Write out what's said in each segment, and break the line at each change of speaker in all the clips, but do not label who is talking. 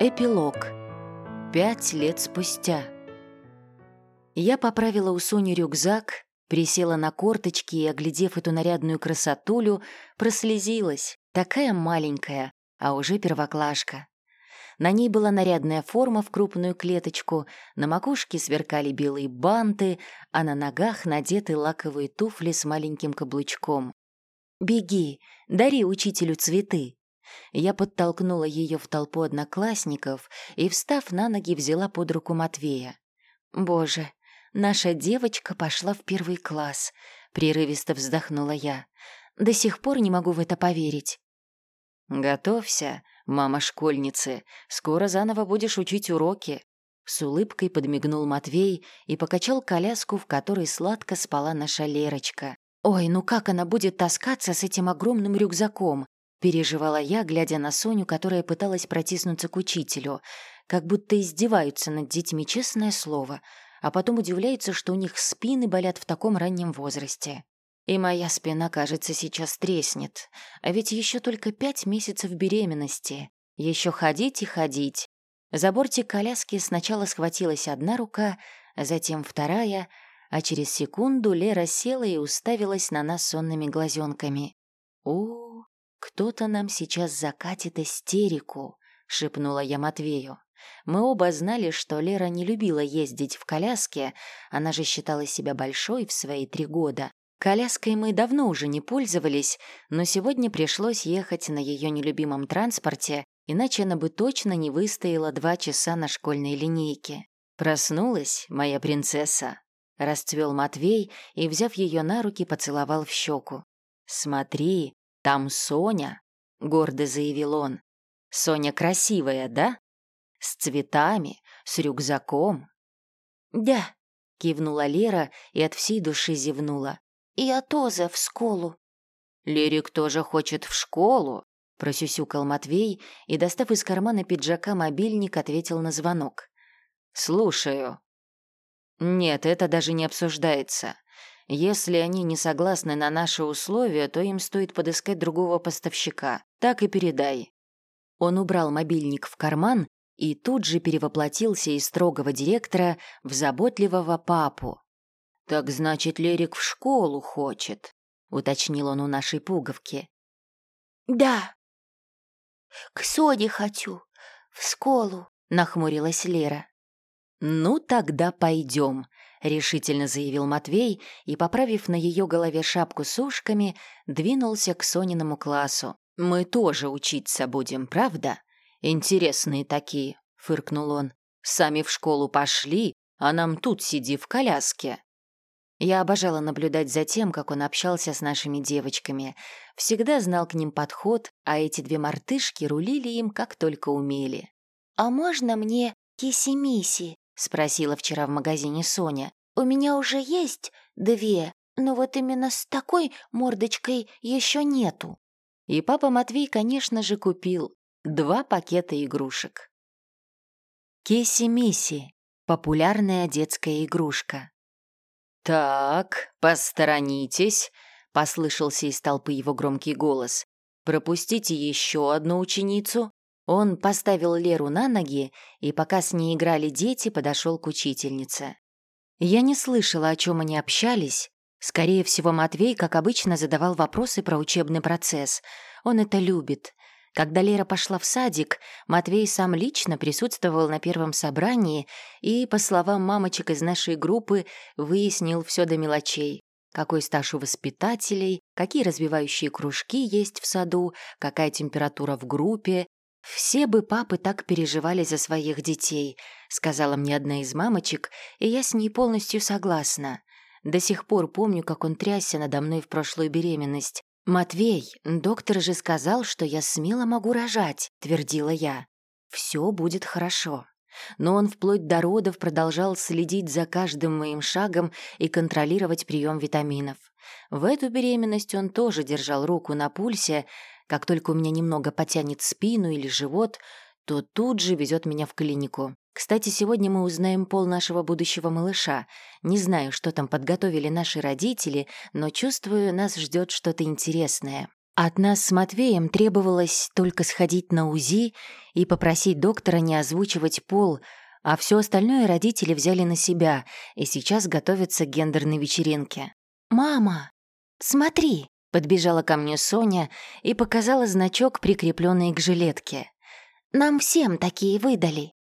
Эпилог. Пять лет спустя. Я поправила у Сони рюкзак, присела на корточки и, оглядев эту нарядную красотулю, прослезилась. Такая маленькая, а уже первоклашка. На ней была нарядная форма в крупную клеточку, на макушке сверкали белые банты, а на ногах надеты лаковые туфли с маленьким каблучком. «Беги, дари учителю цветы», я подтолкнула ее в толпу одноклассников и, встав на ноги, взяла под руку Матвея. «Боже, наша девочка пошла в первый класс», — прерывисто вздохнула я. «До сих пор не могу в это поверить».
«Готовься, мама школьницы, скоро заново будешь учить уроки», с улыбкой подмигнул Матвей и покачал коляску, в которой сладко спала наша Лерочка.
«Ой, ну как она будет таскаться с этим огромным рюкзаком? Переживала я, глядя на Соню, которая пыталась протиснуться к учителю, как будто издеваются над детьми, честное слово, а потом удивляются, что у них спины болят в таком раннем возрасте. И моя спина, кажется, сейчас треснет. А ведь еще только пять месяцев беременности. Еще ходить и ходить. За бортик коляски сначала схватилась одна рука, затем вторая, а через секунду Лера села и уставилась на нас сонными глазенками. у «Кто-то нам сейчас закатит истерику», — шепнула я Матвею. Мы оба знали, что Лера не любила ездить в коляске, она же считала себя большой в свои три года. Коляской мы давно уже не пользовались, но сегодня пришлось ехать на ее нелюбимом транспорте, иначе она бы точно не выстояла два часа на школьной линейке. «Проснулась, моя принцесса», — расцвел Матвей и, взяв ее на руки, поцеловал в щеку. «Смотри, «Там Соня», — гордо заявил он. «Соня красивая, да? С цветами, с рюкзаком». «Да», — кивнула Лера и от всей души зевнула. «Я тоже в школу».
«Лерик тоже хочет в школу», — просюсюкал Матвей и, достав из кармана пиджака мобильник, ответил на звонок. «Слушаю». «Нет, это даже не обсуждается. Если они не согласны на наши условия, то им стоит подыскать другого поставщика. Так и передай». Он убрал мобильник в карман и тут же перевоплотился из строгого директора в заботливого папу. «Так значит, Лерик в школу хочет», — уточнил он у нашей пуговки.
«Да, к Соне хочу, в школу», — нахмурилась Лера.
«Ну, тогда пойдем», — решительно заявил Матвей и, поправив на ее голове шапку с ушками, двинулся к Сониному классу. «Мы тоже учиться будем, правда? Интересные такие», — фыркнул он. «Сами в школу пошли, а нам тут сиди в коляске». Я обожала наблюдать за тем, как он общался с нашими девочками. Всегда знал к ним подход, а эти две мартышки рулили им как только умели.
«А можно мне киси-миси?» — спросила вчера в магазине Соня. «У меня уже есть две, но вот именно с такой мордочкой еще нету».
И папа Матвей, конечно же, купил два пакета игрушек. Киси-миси — популярная детская игрушка.
«Так, посторонитесь», — послышался из толпы его громкий голос. «Пропустите еще одну ученицу».
Он поставил Леру на ноги, и пока с ней играли дети, подошел к учительнице. Я не слышала, о чем они общались. Скорее всего, Матвей, как обычно, задавал вопросы про учебный процесс. Он это любит. Когда Лера пошла в садик, Матвей сам лично присутствовал на первом собрании и, по словам мамочек из нашей группы, выяснил все до мелочей. Какой стаж у воспитателей, какие развивающие кружки есть в саду, какая температура в группе, «Все бы папы так переживали за своих детей», — сказала мне одна из мамочек, и я с ней полностью согласна. До сих пор помню, как он трясся надо мной в прошлую беременность. «Матвей, доктор же сказал, что я смело могу рожать», — твердила я. «Все будет хорошо». Но он вплоть до родов продолжал следить за каждым моим шагом и контролировать прием витаминов. В эту беременность он тоже держал руку на пульсе, как только у меня немного потянет спину или живот, то тут же везет меня в клинику. Кстати, сегодня мы узнаем пол нашего будущего малыша. Не знаю, что там подготовили наши родители, но чувствую, нас ждет что-то интересное. От нас с Матвеем требовалось только сходить на УЗИ и попросить доктора не озвучивать пол, а все остальное родители взяли на себя и сейчас готовятся к гендерной вечеринке.
«Мама, смотри!» — подбежала ко мне Соня и показала значок, прикрепленный к жилетке. «Нам всем такие выдали».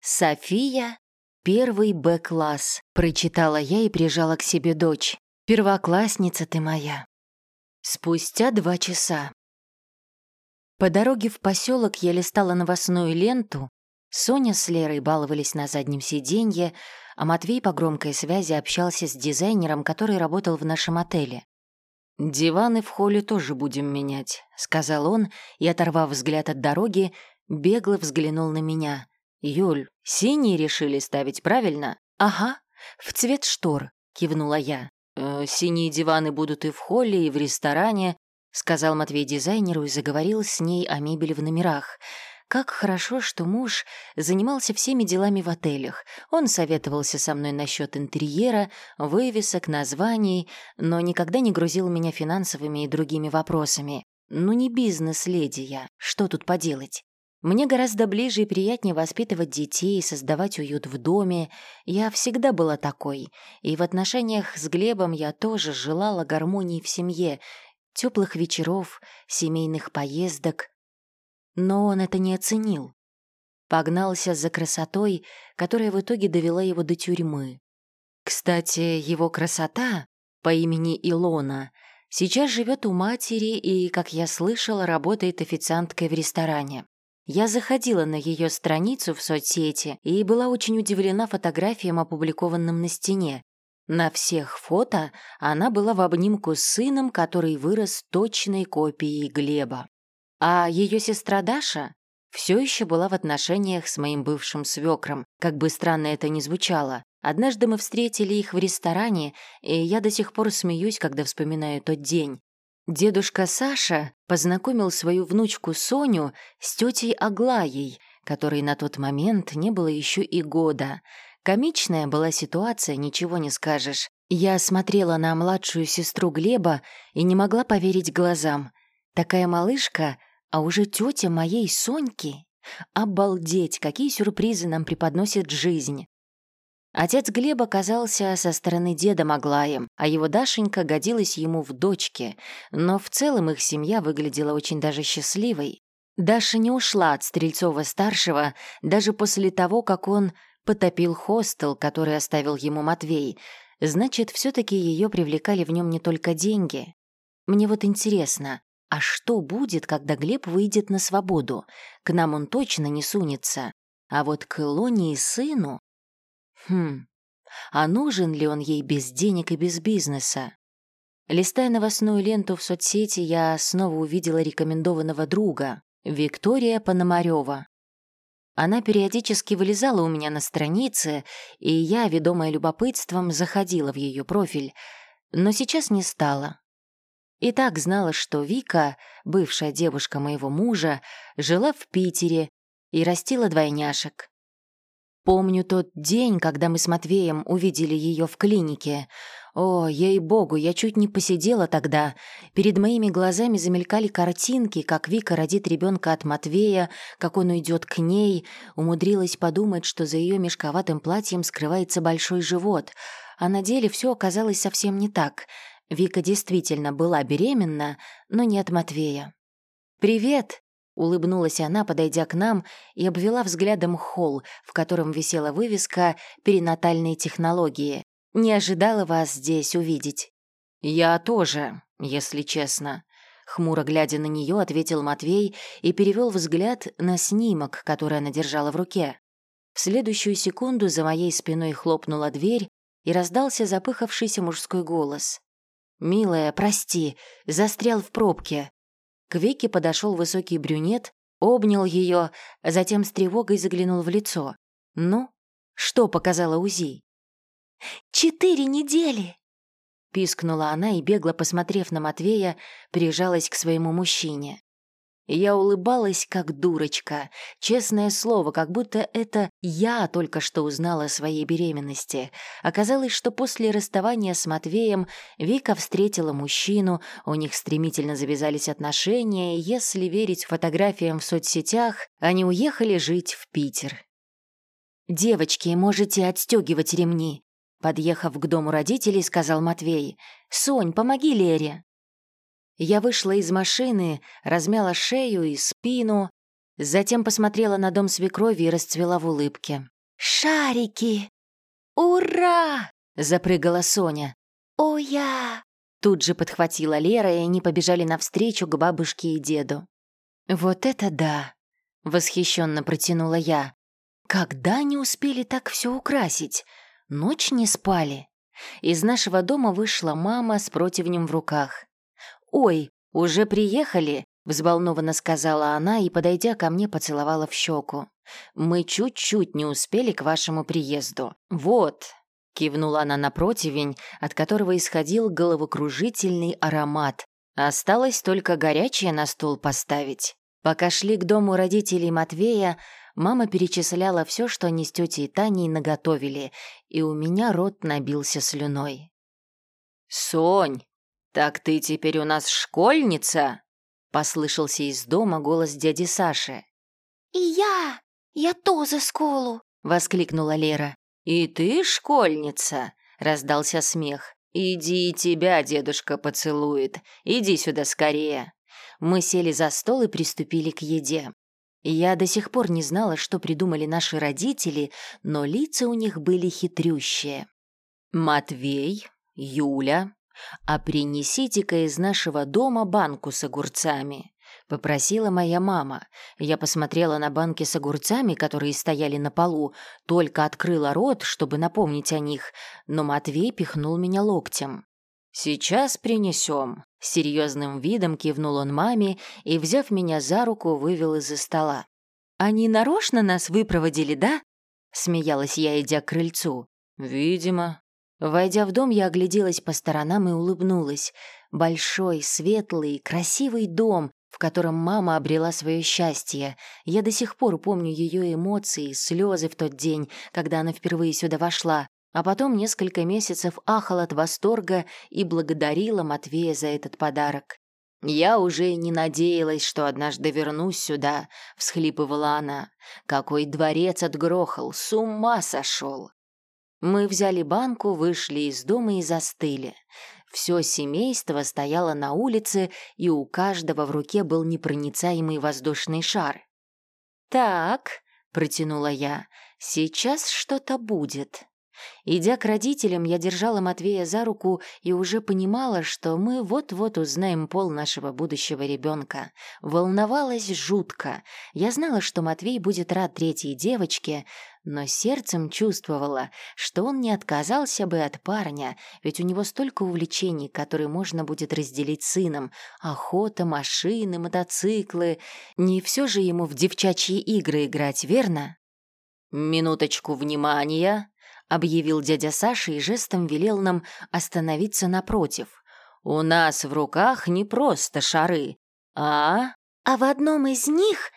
«София, первый Б-класс», — прочитала я и прижала к себе дочь. «Первоклассница ты моя». Спустя два часа. По дороге в поселок я листала новостную ленту. Соня с Лерой баловались на заднем сиденье, а Матвей по громкой связи общался с дизайнером, который работал в нашем отеле. «Диваны в холле тоже будем менять», — сказал он, и, оторвав взгляд от дороги, бегло взглянул на меня. «Юль, синие решили ставить, правильно?» «Ага, в цвет штор», — кивнула я. «Э, «Синие диваны будут и в холле, и в ресторане», — сказал Матвей дизайнеру и заговорил с ней о мебели в номерах. Как хорошо, что муж занимался всеми делами в отелях. Он советовался со мной насчет интерьера, вывесок, названий, но никогда не грузил меня финансовыми и другими вопросами. Ну не бизнес-леди я, что тут поделать? Мне гораздо ближе и приятнее воспитывать детей, создавать уют в доме. Я всегда была такой. И в отношениях с Глебом я тоже желала гармонии в семье, теплых вечеров, семейных поездок. Но он это не оценил. Погнался за красотой, которая в итоге довела его до тюрьмы. Кстати, его красота по имени Илона сейчас живет у матери и, как я слышала, работает официанткой в ресторане. Я заходила на ее страницу в соцсети и была очень удивлена фотографиям, опубликованным на стене. На всех фото она была в обнимку с сыном, который вырос точной копией Глеба. А ее сестра Даша все еще была в отношениях с моим бывшим свекром, как бы странно это ни звучало. Однажды мы встретили их в ресторане, и я до сих пор смеюсь, когда вспоминаю тот день. Дедушка Саша познакомил свою внучку Соню с тетей Аглаей, которой на тот момент не было еще и года. Комичная была ситуация, ничего не скажешь. Я смотрела на младшую сестру Глеба и не могла поверить глазам. Такая малышка, а уже тетя моей Соньки. Обалдеть, какие сюрпризы нам преподносит жизнь. Отец Глеба казался со стороны деда Маглаем, а его Дашенька годилась ему в дочке, но в целом их семья выглядела очень даже счастливой. Даша не ушла от Стрельцова-старшего даже после того, как он потопил хостел, который оставил ему Матвей. Значит, все таки ее привлекали в нем не только деньги. Мне вот интересно, а что будет, когда Глеб выйдет на свободу? К нам он точно не сунется. А вот к Илоне и сыну Хм, а нужен ли он ей без денег и без бизнеса? Листая новостную ленту в соцсети, я снова увидела рекомендованного друга, Виктория Пономарева. Она периодически вылезала у меня на странице, и я, ведомая любопытством, заходила в ее профиль, но сейчас не стала. И так знала, что Вика, бывшая девушка моего мужа, жила в Питере и растила двойняшек. Помню тот день, когда мы с Матвеем увидели ее в клинике. О, ей-богу, я чуть не посидела тогда. Перед моими глазами замелькали картинки, как Вика родит ребенка от Матвея, как он уйдет к ней. Умудрилась подумать, что за ее мешковатым платьем скрывается большой живот. А на деле все оказалось совсем не так. Вика действительно была беременна, но не от Матвея. «Привет!» Улыбнулась она, подойдя к нам, и обвела взглядом холл, в котором висела вывеска «Перинатальные технологии». «Не ожидала вас здесь увидеть». «Я тоже, если честно», — хмуро глядя на нее, ответил Матвей и перевел взгляд на снимок, который она держала в руке. В следующую секунду за моей спиной хлопнула дверь, и раздался запыхавшийся мужской голос. «Милая, прости, застрял в пробке. К Вике подошел высокий брюнет, обнял ее, затем с тревогой заглянул в лицо. «Ну, что показала УЗИ?»
«Четыре недели!»
Пискнула она и, бегло посмотрев на Матвея, прижалась к своему мужчине. Я улыбалась, как дурочка. Честное слово, как будто это я только что узнала о своей беременности. Оказалось, что после расставания с Матвеем Вика встретила мужчину, у них стремительно завязались отношения, и, если верить фотографиям в соцсетях, они уехали жить в Питер. «Девочки, можете отстегивать ремни», Подъехав к дому родителей, сказал Матвей. «Сонь, помоги Лере». Я вышла из машины, размяла шею и спину, затем посмотрела на дом свекрови и расцвела в улыбке.
«Шарики! Ура!»
— запрыгала Соня.
«О, я!»
Тут же подхватила Лера, и они побежали навстречу к бабушке и деду. «Вот это да!» — восхищенно протянула я. «Когда они успели так все украсить? Ночь не спали?» Из нашего дома вышла мама с противнем в руках. «Ой, уже приехали?» — взволнованно сказала она и, подойдя ко мне, поцеловала в щеку. «Мы чуть-чуть не успели к вашему приезду. Вот!» — кивнула она на противень, от которого исходил головокружительный аромат. Осталось только горячее на стол поставить. Пока шли к дому родителей Матвея, мама перечисляла все, что они с тетей Таней наготовили, и у меня рот набился слюной. «Сонь, «Так ты теперь у нас школьница?» — послышался из дома голос дяди Саши.
«И я! Я тоже школу!»
— воскликнула Лера. «И ты школьница?» — раздался смех. «Иди, тебя дедушка поцелует. Иди сюда скорее». Мы сели за стол и приступили к еде. Я до сих пор не знала, что придумали наши родители, но лица у них были хитрющие. Матвей, Юля, «А принесите-ка из нашего дома банку с огурцами», — попросила моя мама. Я посмотрела на банки с огурцами, которые стояли на полу, только открыла рот, чтобы напомнить о них, но Матвей пихнул меня локтем. «Сейчас принесем», — серьезным видом кивнул он маме и, взяв меня за руку, вывел из-за стола. «Они нарочно нас выпроводили, да?» — смеялась я, идя к крыльцу. «Видимо», Войдя в дом, я огляделась по сторонам и улыбнулась. Большой, светлый, красивый дом, в котором мама обрела свое счастье. Я до сих пор помню ее эмоции, слезы в тот день, когда она впервые сюда вошла, а потом несколько месяцев ахала от восторга и благодарила Матвея за этот подарок. «Я уже не надеялась, что однажды вернусь сюда», — всхлипывала она. «Какой дворец отгрохал, с ума сошел!» Мы взяли банку, вышли из дома и застыли. Все семейство стояло на улице, и у каждого в руке был непроницаемый воздушный шар. «Так», — протянула я, — «сейчас что-то будет». Идя к родителям, я держала Матвея за руку и уже понимала, что мы вот-вот узнаем пол нашего будущего ребенка. Волновалась жутко. Я знала, что Матвей будет рад третьей девочке, но сердцем чувствовала, что он не отказался бы от парня, ведь у него столько увлечений, которые можно будет разделить сыном. Охота, машины, мотоциклы. Не все же ему в девчачьи игры играть, верно? «Минуточку внимания!» Объявил дядя Саша и жестом велел нам остановиться напротив. «У нас в руках не просто шары, а...»
«А в одном из них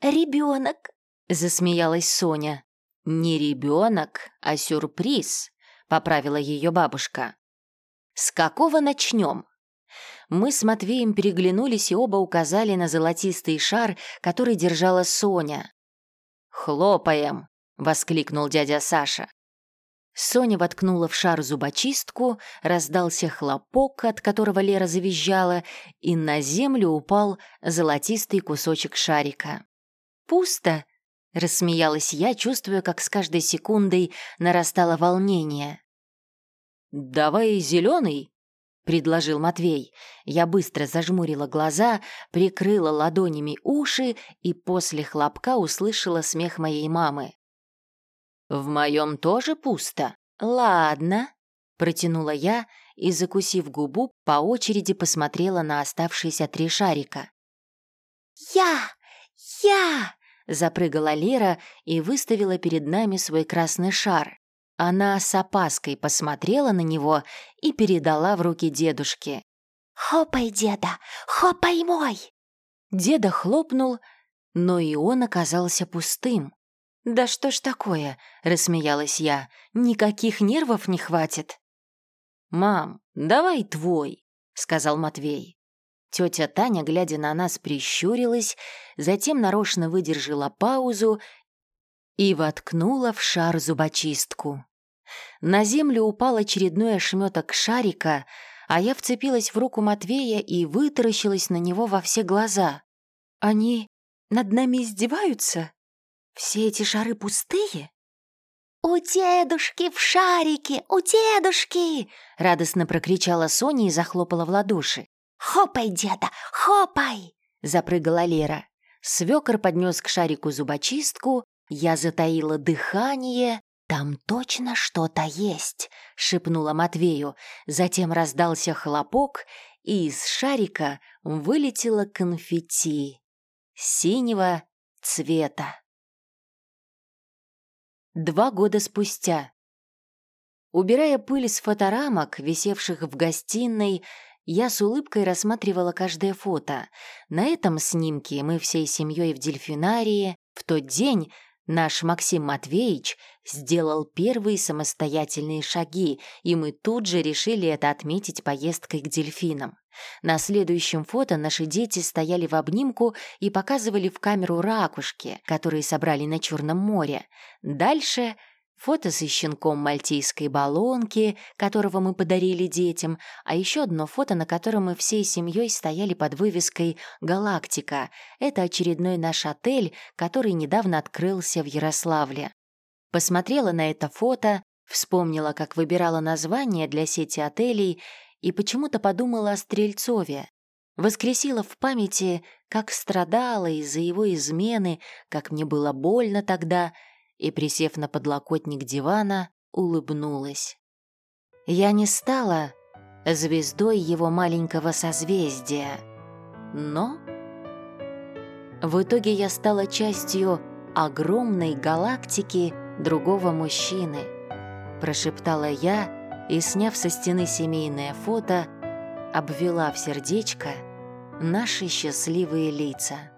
ребенок», — засмеялась Соня.
«Не ребенок, а сюрприз», — поправила ее бабушка. «С какого начнем?» Мы с Матвеем переглянулись и оба указали на золотистый шар, который держала Соня. «Хлопаем!» — воскликнул дядя Саша. Соня воткнула в шар зубочистку, раздался хлопок, от которого Лера завизжала, и на землю упал золотистый кусочек шарика. «Пусто!» — рассмеялась я, чувствуя, как с каждой секундой нарастало волнение. «Давай зеленый!» — предложил Матвей. Я быстро зажмурила глаза, прикрыла ладонями уши и после хлопка услышала смех моей мамы. «В моем тоже пусто?» «Ладно», — протянула я и, закусив губу, по очереди посмотрела на оставшиеся три шарика.
«Я! Я!»
— запрыгала Лера и выставила перед нами свой красный шар. Она с опаской посмотрела на него и передала в руки дедушке.
«Хопай, деда! Хопай мой!»
Деда хлопнул, но и он оказался пустым. «Да что ж такое?» — рассмеялась я. «Никаких нервов не хватит».
«Мам, давай твой», — сказал Матвей. Тетя Таня, глядя на нас, прищурилась, затем нарочно выдержала паузу и воткнула в шар зубочистку. На землю упал очередной ошметок шарика, а я вцепилась в руку Матвея и вытаращилась на него во все глаза.
«Они над нами издеваются? Все эти шары пустые?»
«У дедушки в шарике! У дедушки!»
— радостно прокричала Соня и захлопала в ладоши.
«Хопай, деда, хопай!»
— запрыгала Лера. Свекор поднес к шарику зубочистку, я затаила дыхание. «Там точно что-то есть!» — шепнула Матвею. Затем раздался хлопок, и из шарика вылетело конфетти синего цвета. Два года спустя. Убирая пыль с фоторамок, висевших в гостиной, я с улыбкой рассматривала каждое фото. На этом снимке мы всей семьей в дельфинарии. В тот день наш Максим Матвеевич сделал первые самостоятельные шаги, и мы тут же решили это отметить поездкой к дельфинам. На следующем фото наши дети стояли в обнимку и показывали в камеру ракушки, которые собрали на Черном море. Дальше фото со щенком мальтийской баллонки, которого мы подарили детям, а еще одно фото, на котором мы всей семьей стояли под вывеской «Галактика». Это очередной наш отель, который недавно открылся в Ярославле. Посмотрела на это фото, вспомнила, как выбирала название для сети отелей и почему-то подумала о Стрельцове. Воскресила в памяти, как страдала из-за его измены, как мне было больно тогда, и, присев на подлокотник дивана, улыбнулась. Я не стала звездой его маленького созвездия, но... В итоге я стала частью огромной галактики другого мужчины, прошептала я, и, сняв со стены семейное фото, обвела в сердечко наши счастливые лица.